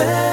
every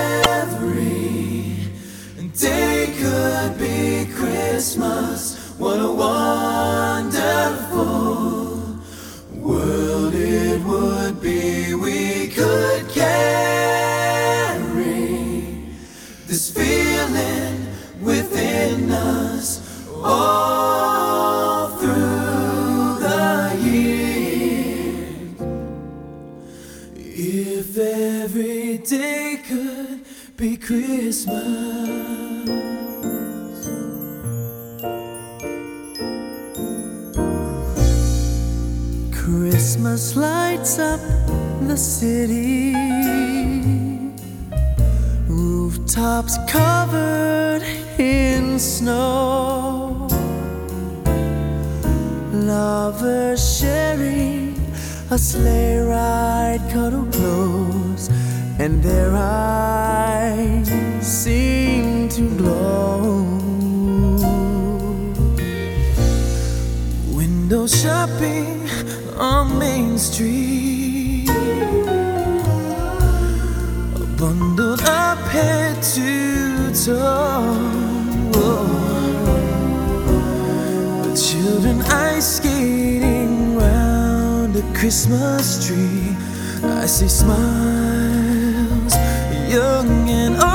If every day could be Christmas. Christmas lights up the city. Rooftops covered in snow. Lovers a sleigh ride, cuddle close, and their eyes seem to glow. Window shopping on Main Street. Bundled up head to toe. The children ice skating a Christmas tree. I see smiles, young and old.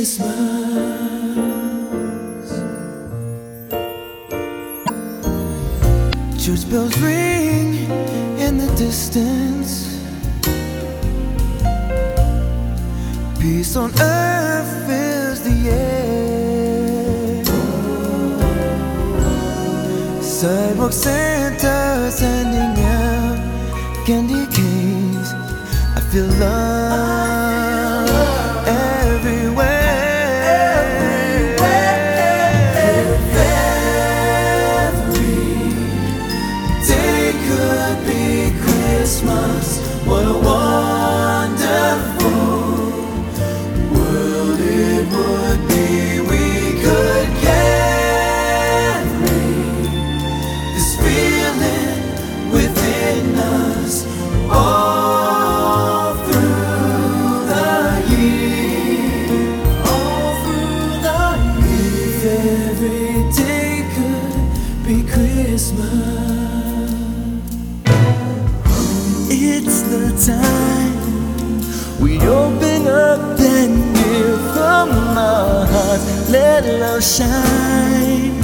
Christmas. Church bells ring in the distance. Peace on earth fills the air. Sidewalk Santa sending out candy canes. I feel love It's the time we open up and give from our hearts. Let love shine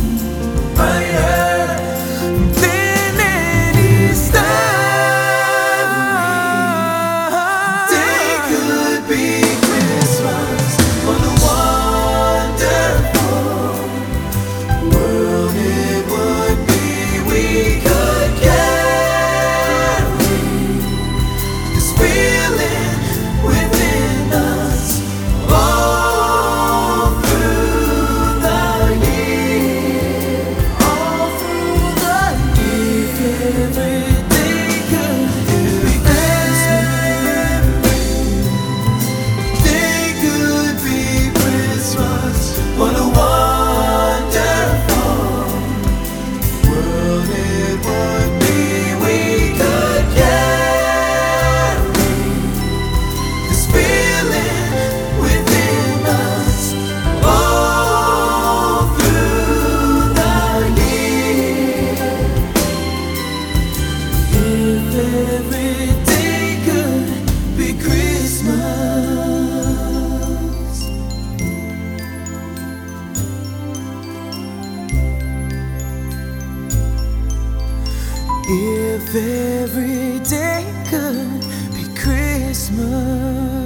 If every day could be Christmas.